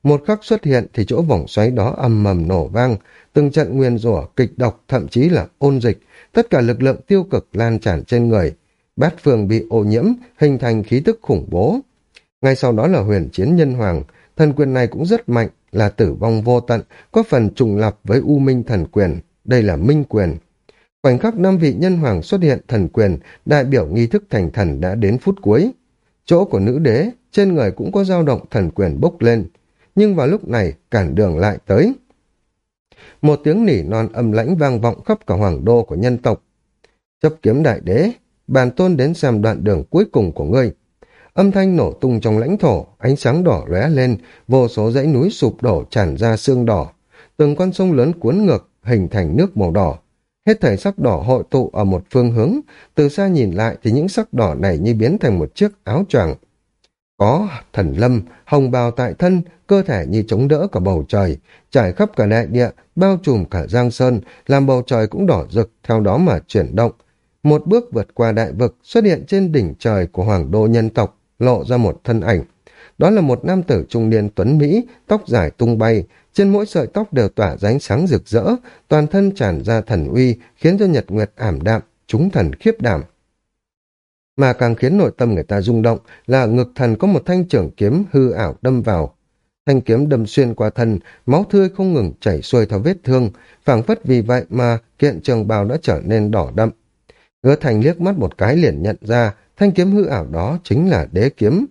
Một khắc xuất hiện thì chỗ vòng xoáy đó ầm mầm nổ vang, từng trận nguyên rủa, kịch độc, thậm chí là ôn dịch, tất cả lực lượng tiêu cực lan tràn trên người. Bát phương bị ô nhiễm, hình thành khí tức khủng bố. Ngay sau đó là huyền chiến nhân hoàng, thần quyền này cũng rất mạnh, là tử vong vô tận, có phần trùng lập với u minh thần quyền. Đây là minh quyền. Khoảnh khắc năm vị nhân hoàng xuất hiện thần quyền, đại biểu nghi thức thành thần đã đến phút cuối. Chỗ của nữ đế, trên người cũng có dao động thần quyền bốc lên. Nhưng vào lúc này, cản đường lại tới. Một tiếng nỉ non âm lãnh vang vọng khắp cả hoàng đô của nhân tộc. Chấp kiếm đại đế, bàn tôn đến xem đoạn đường cuối cùng của ngươi. Âm thanh nổ tung trong lãnh thổ, ánh sáng đỏ lóe lên, vô số dãy núi sụp đổ tràn ra xương đỏ. Từng con sông lớn cuốn ngược, hình thành nước màu đỏ. Hết thảy sắc đỏ hội tụ ở một phương hướng, từ xa nhìn lại thì những sắc đỏ này như biến thành một chiếc áo choàng. Có thần lâm, hồng bào tại thân, cơ thể như chống đỡ cả bầu trời, trải khắp cả đại địa, bao trùm cả giang sơn, làm bầu trời cũng đỏ rực, theo đó mà chuyển động. Một bước vượt qua đại vực, xuất hiện trên đỉnh trời của hoàng đô nhân tộc, lộ ra một thân ảnh. Đó là một nam tử trung niên tuấn Mỹ, tóc dài tung bay, trên mỗi sợi tóc đều tỏa ánh sáng rực rỡ, toàn thân tràn ra thần uy, khiến cho nhật nguyệt ảm đạm, chúng thần khiếp đảm. Mà càng khiến nội tâm người ta rung động là ngực thần có một thanh trưởng kiếm hư ảo đâm vào. Thanh kiếm đâm xuyên qua thân, máu tươi không ngừng chảy xuôi theo vết thương, phảng phất vì vậy mà kiện trường bào đã trở nên đỏ đậm. Hứa thành liếc mắt một cái liền nhận ra thanh kiếm hư ảo đó chính là đế kiếm.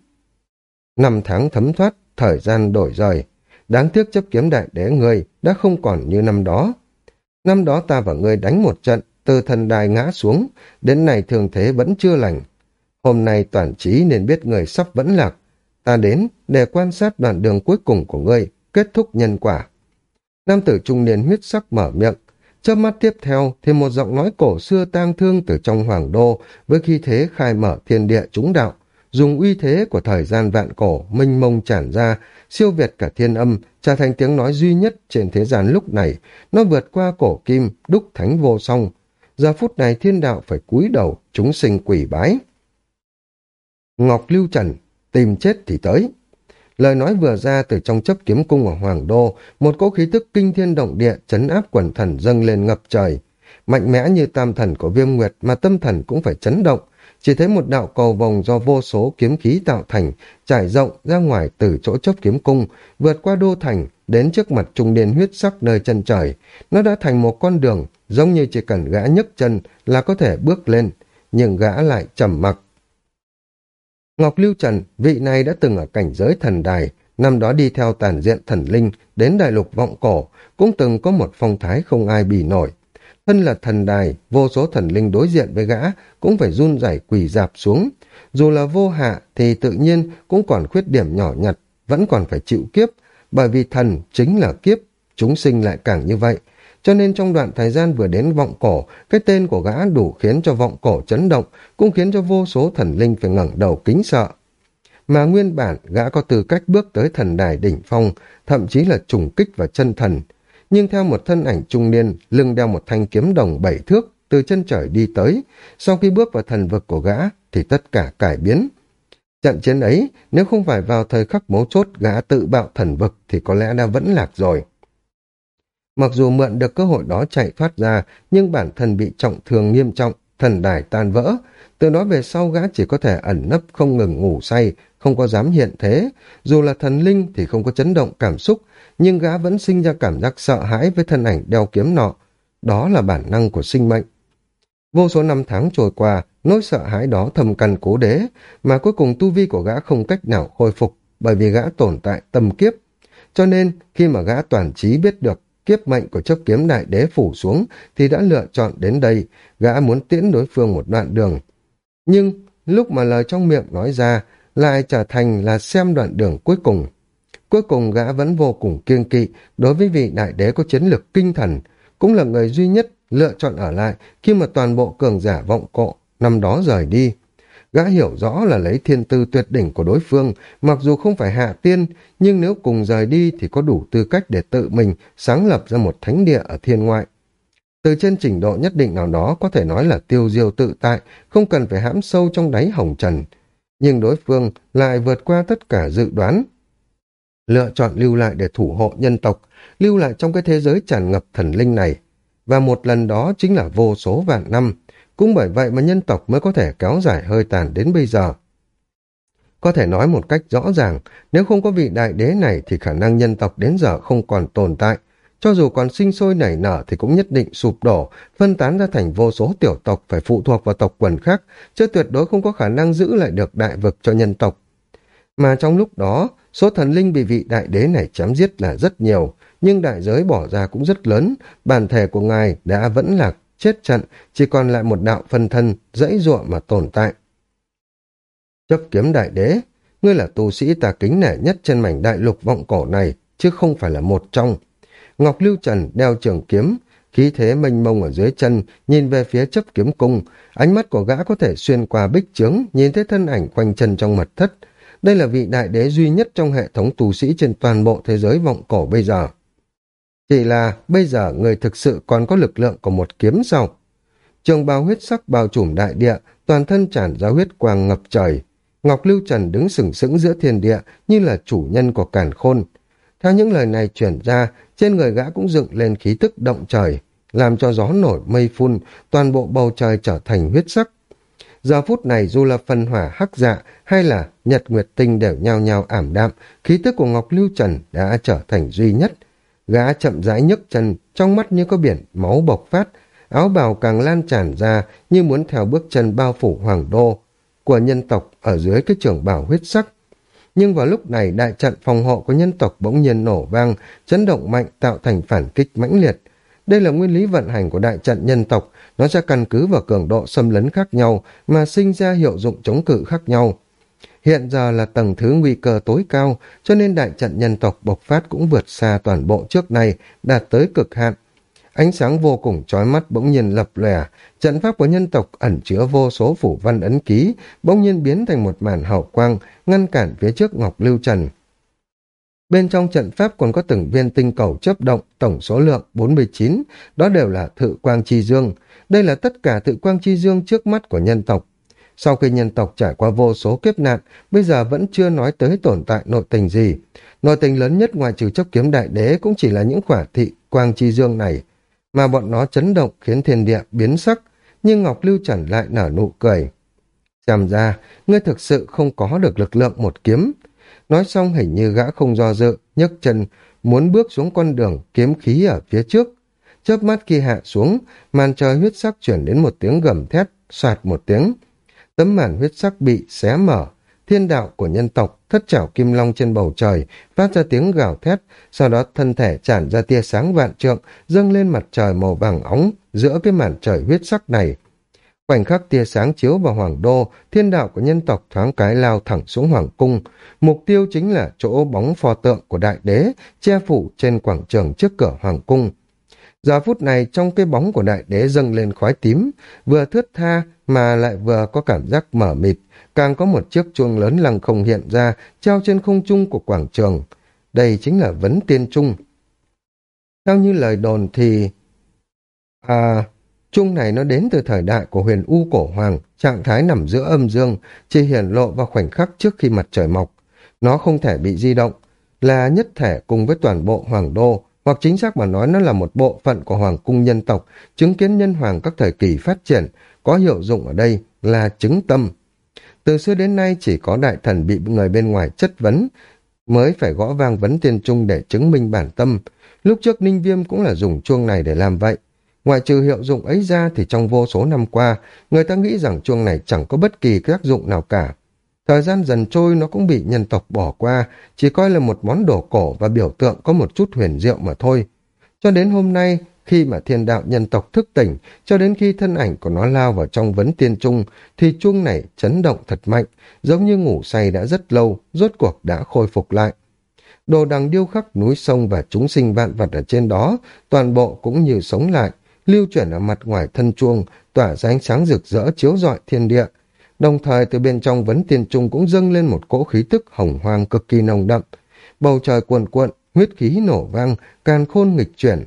Năm tháng thấm thoát, thời gian đổi rời. Đáng tiếc chấp kiếm đại đế người đã không còn như năm đó. Năm đó ta và ngươi đánh một trận, từ thần đài ngã xuống, đến nay thường thế vẫn chưa lành. Hôm nay toàn trí nên biết người sắp vẫn lạc. Ta đến để quan sát đoạn đường cuối cùng của ngươi, kết thúc nhân quả. Nam tử trung niên huyết sắc mở miệng. Chớp mắt tiếp theo thì một giọng nói cổ xưa tang thương từ trong hoàng đô với khi thế khai mở thiên địa chúng đạo, dùng uy thế của thời gian vạn cổ minh mông tràn ra, siêu việt cả thiên âm, trở thành tiếng nói duy nhất trên thế gian lúc này, nó vượt qua cổ kim, đúc thánh vô song. Giờ phút này thiên đạo phải cúi đầu, chúng sinh quỷ bái. Ngọc Lưu Trần, tìm chết thì tới. Lời nói vừa ra từ trong chấp kiếm cung ở Hoàng Đô, một cỗ khí tức kinh thiên động địa chấn áp quần thần dâng lên ngập trời. Mạnh mẽ như tam thần của viêm nguyệt mà tâm thần cũng phải chấn động. Chỉ thấy một đạo cầu vòng do vô số kiếm khí tạo thành, trải rộng ra ngoài từ chỗ chấp kiếm cung, vượt qua đô thành, đến trước mặt trung niên huyết sắc nơi chân trời. Nó đã thành một con đường, giống như chỉ cần gã nhấc chân là có thể bước lên, nhưng gã lại trầm mặc Ngọc Lưu Trần, vị này đã từng ở cảnh giới thần đài, năm đó đi theo tàn diện thần linh đến đại lục vọng cổ, cũng từng có một phong thái không ai bì nổi. Thân là thần đài, vô số thần linh đối diện với gã cũng phải run rẩy quỳ dạp xuống. Dù là vô hạ thì tự nhiên cũng còn khuyết điểm nhỏ nhặt, vẫn còn phải chịu kiếp, bởi vì thần chính là kiếp, chúng sinh lại càng như vậy, cho nên trong đoạn thời gian vừa đến vọng cổ, cái tên của gã đủ khiến cho vọng cổ chấn động, cũng khiến cho vô số thần linh phải ngẩng đầu kính sợ. Mà nguyên bản gã có tư cách bước tới thần đài đỉnh phong, thậm chí là trùng kích và chân thần. Nhưng theo một thân ảnh trung niên, lưng đeo một thanh kiếm đồng bảy thước, từ chân trời đi tới, sau khi bước vào thần vực của gã thì tất cả cải biến. Trận chiến ấy, nếu không phải vào thời khắc mấu chốt gã tự bạo thần vực thì có lẽ đã vẫn lạc rồi. Mặc dù mượn được cơ hội đó chạy thoát ra, nhưng bản thân bị trọng thương nghiêm trọng, thần đài tan vỡ. Từ đó về sau gã chỉ có thể ẩn nấp không ngừng ngủ say, không có dám hiện thế. Dù là thần linh thì không có chấn động cảm xúc, nhưng gã vẫn sinh ra cảm giác sợ hãi với thân ảnh đeo kiếm nọ. Đó là bản năng của sinh mệnh. Vô số năm tháng trôi qua, nỗi sợ hãi đó thầm căn cố đế, mà cuối cùng tu vi của gã không cách nào khôi phục, bởi vì gã tồn tại tâm kiếp. Cho nên, khi mà gã toàn trí biết được kiếp mệnh của chấp kiếm đại đế phủ xuống, thì đã lựa chọn đến đây, gã muốn tiễn đối phương một đoạn đường. Nhưng, lúc mà lời trong miệng nói ra, lại trở thành là xem đoạn đường cuối cùng. Cuối cùng gã vẫn vô cùng kiêng kỵ đối với vị đại đế có chiến lược kinh thần, cũng là người duy nhất lựa chọn ở lại khi mà toàn bộ cường giả vọng cộ năm đó rời đi. Gã hiểu rõ là lấy thiên tư tuyệt đỉnh của đối phương, mặc dù không phải hạ tiên, nhưng nếu cùng rời đi thì có đủ tư cách để tự mình sáng lập ra một thánh địa ở thiên ngoại. Từ trên trình độ nhất định nào đó có thể nói là tiêu diêu tự tại, không cần phải hãm sâu trong đáy hồng trần. Nhưng đối phương lại vượt qua tất cả dự đoán. Lựa chọn lưu lại để thủ hộ nhân tộc, lưu lại trong cái thế giới tràn ngập thần linh này. Và một lần đó chính là vô số vạn năm, cũng bởi vậy mà nhân tộc mới có thể kéo dài hơi tàn đến bây giờ. Có thể nói một cách rõ ràng, nếu không có vị đại đế này thì khả năng nhân tộc đến giờ không còn tồn tại. Cho dù còn sinh sôi nảy nở thì cũng nhất định sụp đổ, phân tán ra thành vô số tiểu tộc phải phụ thuộc vào tộc quần khác, chứ tuyệt đối không có khả năng giữ lại được đại vực cho nhân tộc. Mà trong lúc đó, số thần linh bị vị đại đế này chém giết là rất nhiều, nhưng đại giới bỏ ra cũng rất lớn, bản thể của ngài đã vẫn lạc chết trận, chỉ còn lại một đạo phân thân, dãy ruộng mà tồn tại. Chấp kiếm đại đế, ngươi là tu sĩ tà kính nể nhất trên mảnh đại lục vọng cổ này, chứ không phải là một trong. Ngọc Lưu Trần đeo trường kiếm, khí thế mênh mông ở dưới chân, nhìn về phía chấp kiếm cung, ánh mắt của gã có thể xuyên qua bích trướng, nhìn thấy thân ảnh quanh chân trong mật thất. Đây là vị đại đế duy nhất trong hệ thống tu sĩ trên toàn bộ thế giới vọng cổ bây giờ. Chỉ là bây giờ người thực sự còn có lực lượng của một kiếm sao? Trường bào huyết sắc bao trùm đại địa, toàn thân tràn ra huyết quang ngập trời. Ngọc Lưu Trần đứng sừng sững giữa thiên địa như là chủ nhân của càn khôn. Theo những lời này chuyển ra, trên người gã cũng dựng lên khí tức động trời, làm cho gió nổi mây phun, toàn bộ bầu trời trở thành huyết sắc. Giờ phút này dù là phân hỏa hắc dạ hay là nhật nguyệt tinh đều nhao nhao ảm đạm, khí tức của Ngọc Lưu Trần đã trở thành duy nhất, Gã chậm rãi nhấc chân, trong mắt như có biển, máu bộc phát, áo bào càng lan tràn ra như muốn theo bước chân bao phủ hoàng đô của nhân tộc ở dưới cái trường bảo huyết sắc. Nhưng vào lúc này đại trận phòng hộ của nhân tộc bỗng nhiên nổ vang, chấn động mạnh tạo thành phản kích mãnh liệt. Đây là nguyên lý vận hành của đại trận nhân tộc, nó sẽ căn cứ vào cường độ xâm lấn khác nhau mà sinh ra hiệu dụng chống cự khác nhau. Hiện giờ là tầng thứ nguy cơ tối cao, cho nên đại trận nhân tộc bộc phát cũng vượt xa toàn bộ trước này, đạt tới cực hạn. Ánh sáng vô cùng chói mắt bỗng nhiên lập lòe, trận pháp của nhân tộc ẩn chứa vô số phủ văn ấn ký, bỗng nhiên biến thành một màn hậu quang, ngăn cản phía trước Ngọc Lưu Trần. Bên trong trận pháp còn có từng viên tinh cầu chấp động, tổng số lượng 49, đó đều là thự quang chi dương. Đây là tất cả thự quang chi dương trước mắt của nhân tộc. Sau khi nhân tộc trải qua vô số kiếp nạn, bây giờ vẫn chưa nói tới tồn tại nội tình gì. Nội tình lớn nhất ngoài trừ chấp kiếm đại đế cũng chỉ là những khỏa thị quang chi dương này, mà bọn nó chấn động khiến thiên địa biến sắc, nhưng Ngọc Lưu Trần lại nở nụ cười. Xem ra, ngươi thực sự không có được lực lượng một kiếm. Nói xong hình như gã không do dự, nhấc chân, muốn bước xuống con đường kiếm khí ở phía trước. Chớp mắt khi hạ xuống, màn trời huyết sắc chuyển đến một tiếng gầm thét, soạt một tiếng tấm màn huyết sắc bị xé mở. Thiên đạo của nhân tộc, thất trảo kim long trên bầu trời, phát ra tiếng gào thét, sau đó thân thể tràn ra tia sáng vạn trượng, dâng lên mặt trời màu vàng óng giữa cái màn trời huyết sắc này. Khoảnh khắc tia sáng chiếu vào hoàng đô, thiên đạo của nhân tộc thoáng cái lao thẳng xuống hoàng cung. Mục tiêu chính là chỗ bóng pho tượng của đại đế, che phủ trên quảng trường trước cửa hoàng cung. Giờ phút này trong cái bóng của đại đế dâng lên khói tím, vừa thướt tha mà lại vừa có cảm giác mở mịt, càng có một chiếc chuông lớn lăng không hiện ra treo trên không trung của quảng trường. Đây chính là vấn tiên trung. Theo như lời đồn thì... À, trung này nó đến từ thời đại của huyền U Cổ Hoàng, trạng thái nằm giữa âm dương, chỉ hiển lộ vào khoảnh khắc trước khi mặt trời mọc. Nó không thể bị di động, là nhất thể cùng với toàn bộ hoàng đô, hoặc chính xác mà nói nó là một bộ phận của hoàng cung nhân tộc, chứng kiến nhân hoàng các thời kỳ phát triển, có hiệu dụng ở đây là chứng tâm. Từ xưa đến nay chỉ có đại thần bị người bên ngoài chất vấn, mới phải gõ vang vấn tiên trung để chứng minh bản tâm. Lúc trước Ninh Viêm cũng là dùng chuông này để làm vậy. Ngoài trừ hiệu dụng ấy ra thì trong vô số năm qua, người ta nghĩ rằng chuông này chẳng có bất kỳ tác dụng nào cả. Thời gian dần trôi nó cũng bị nhân tộc bỏ qua, chỉ coi là một món đồ cổ và biểu tượng có một chút huyền diệu mà thôi. Cho đến hôm nay, khi mà thiên đạo nhân tộc thức tỉnh, cho đến khi thân ảnh của nó lao vào trong vấn tiên trung, thì chuông này chấn động thật mạnh, giống như ngủ say đã rất lâu, rốt cuộc đã khôi phục lại. Đồ đằng điêu khắc núi sông và chúng sinh vạn vật ở trên đó, toàn bộ cũng như sống lại, lưu chuyển ở mặt ngoài thân chuông, tỏa ra ánh sáng rực rỡ chiếu rọi thiên địa. Đồng thời từ bên trong vấn tiên trung cũng dâng lên một cỗ khí tức hồng hoang cực kỳ nồng đậm. Bầu trời cuồn cuộn, huyết khí nổ vang, càn khôn nghịch chuyển.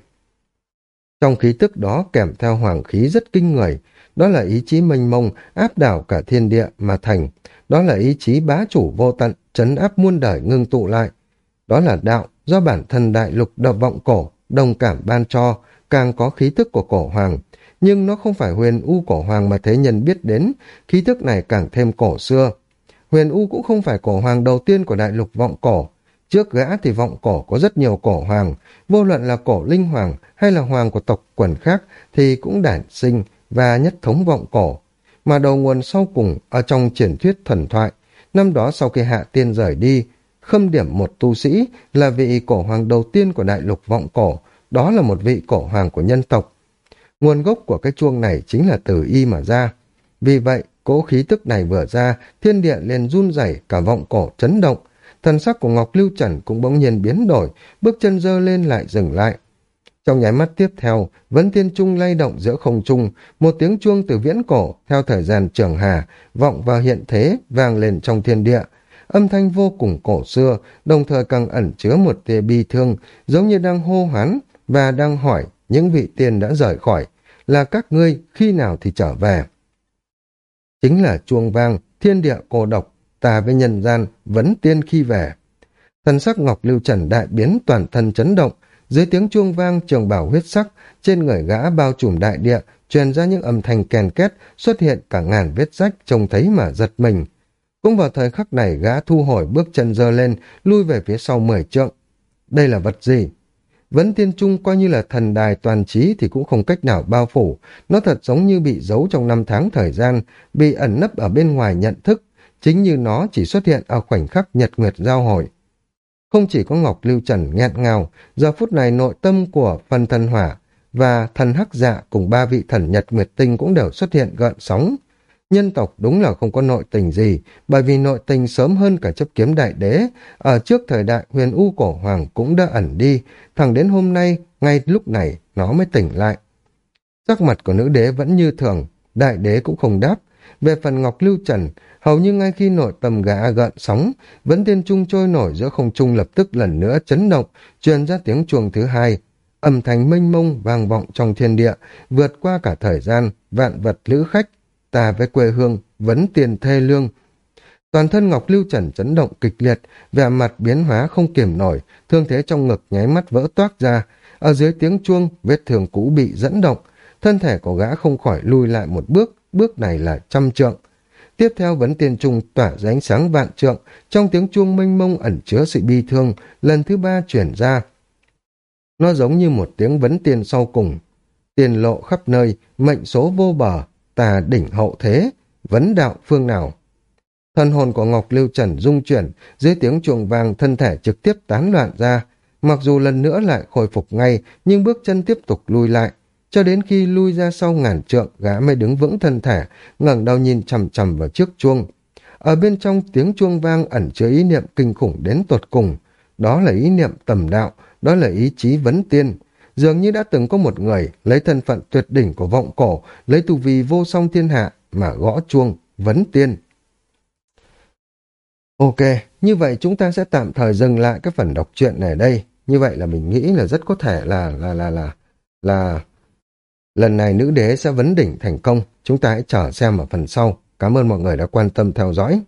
Trong khí tức đó kèm theo hoàng khí rất kinh người, đó là ý chí mênh mông áp đảo cả thiên địa mà thành, đó là ý chí bá chủ vô tận, chấn áp muôn đời ngưng tụ lại. Đó là đạo do bản thân đại lục độc vọng cổ, đồng cảm ban cho, càng có khí tức của cổ hoàng. Nhưng nó không phải huyền u cổ hoàng mà thế nhân biết đến, khí thức này càng thêm cổ xưa. Huyền u cũng không phải cổ hoàng đầu tiên của đại lục vọng cổ. Trước gã thì vọng cổ có rất nhiều cổ hoàng, vô luận là cổ linh hoàng hay là hoàng của tộc quần khác thì cũng đản sinh và nhất thống vọng cổ. Mà đầu nguồn sau cùng ở trong truyền thuyết thần thoại, năm đó sau khi hạ tiên rời đi, khâm điểm một tu sĩ là vị cổ hoàng đầu tiên của đại lục vọng cổ, đó là một vị cổ hoàng của nhân tộc. Nguồn gốc của cái chuông này chính là từ y mà ra. Vì vậy, cỗ khí tức này vừa ra, thiên địa liền run rẩy cả vọng cổ chấn động. Thần sắc của Ngọc Lưu Trần cũng bỗng nhiên biến đổi, bước chân dơ lên lại dừng lại. Trong nháy mắt tiếp theo, vấn thiên trung lay động giữa không trung, một tiếng chuông từ viễn cổ, theo thời gian trường hà, vọng vào hiện thế, vang lên trong thiên địa. Âm thanh vô cùng cổ xưa, đồng thời càng ẩn chứa một tia bi thương, giống như đang hô hoán, và đang hỏi những vị tiên đã rời khỏi là các ngươi khi nào thì trở về. Chính là chuông vang, thiên địa cô độc, ta với nhân gian, vấn tiên khi về. Thần sắc Ngọc Lưu Trần đại biến toàn thân chấn động, dưới tiếng chuông vang trường bảo huyết sắc, trên người gã bao trùm đại địa, truyền ra những âm thanh kèn két, xuất hiện cả ngàn vết rách trông thấy mà giật mình. Cũng vào thời khắc này gã thu hồi bước chân dơ lên, lui về phía sau mười trượng. Đây là vật gì? Vấn Thiên Trung coi như là thần đài toàn trí thì cũng không cách nào bao phủ. Nó thật giống như bị giấu trong năm tháng thời gian, bị ẩn nấp ở bên ngoài nhận thức. Chính như nó chỉ xuất hiện ở khoảnh khắc nhật nguyệt giao hội. Không chỉ có Ngọc Lưu Trần nghẹn ngào, giờ phút này nội tâm của phần thần hỏa và thần hắc dạ cùng ba vị thần nhật nguyệt tinh cũng đều xuất hiện gợn sóng. Nhân tộc đúng là không có nội tình gì, bởi vì nội tình sớm hơn cả chấp kiếm đại đế, ở trước thời đại huyền u cổ hoàng cũng đã ẩn đi, thẳng đến hôm nay, ngay lúc này, nó mới tỉnh lại. Sắc mặt của nữ đế vẫn như thường, đại đế cũng không đáp. Về phần Ngọc Lưu Trần, hầu như ngay khi nội tâm gã gợn sóng, vẫn tiên trung trôi nổi giữa không trung lập tức lần nữa chấn động, truyền ra tiếng chuông thứ hai, âm thanh mênh mông vang vọng trong thiên địa, vượt qua cả thời gian, vạn vật lữ khách, ta với quê hương, vấn tiền thê lương. Toàn thân Ngọc Lưu Trần chấn động kịch liệt, vẻ mặt biến hóa không kiểm nổi, thương thế trong ngực nháy mắt vỡ toác ra. Ở dưới tiếng chuông, vết thương cũ bị dẫn động, thân thể của gã không khỏi lui lại một bước, bước này là trăm trượng. Tiếp theo vấn tiền trung tỏa ra ánh sáng vạn trượng, trong tiếng chuông mênh mông ẩn chứa sự bi thương, lần thứ ba chuyển ra. Nó giống như một tiếng vấn tiền sau cùng. Tiền lộ khắp nơi, mệnh số vô bờ, tà đỉnh hậu thế, vấn đạo phương nào. Thân hồn của Ngọc Lưu Trần rung chuyển, dưới tiếng chuồng vàng thân thể trực tiếp tán loạn ra. Mặc dù lần nữa lại khôi phục ngay, nhưng bước chân tiếp tục lui lại. Cho đến khi lui ra sau ngàn trượng, gã mới đứng vững thân thể, ngẩng đầu nhìn chầm chầm vào trước chuông. Ở bên trong tiếng chuông vang ẩn chứa ý niệm kinh khủng đến tột cùng. Đó là ý niệm tầm đạo, đó là ý chí vấn tiên, dường như đã từng có một người lấy thân phận tuyệt đỉnh của vọng cổ, lấy tu vi vô song thiên hạ mà gõ chuông, vấn tiên. Ok, như vậy chúng ta sẽ tạm thời dừng lại cái phần đọc truyện này đây. Như vậy là mình nghĩ là rất có thể là là là là là lần này nữ đế sẽ vấn đỉnh thành công. Chúng ta hãy chờ xem ở phần sau. Cảm ơn mọi người đã quan tâm theo dõi.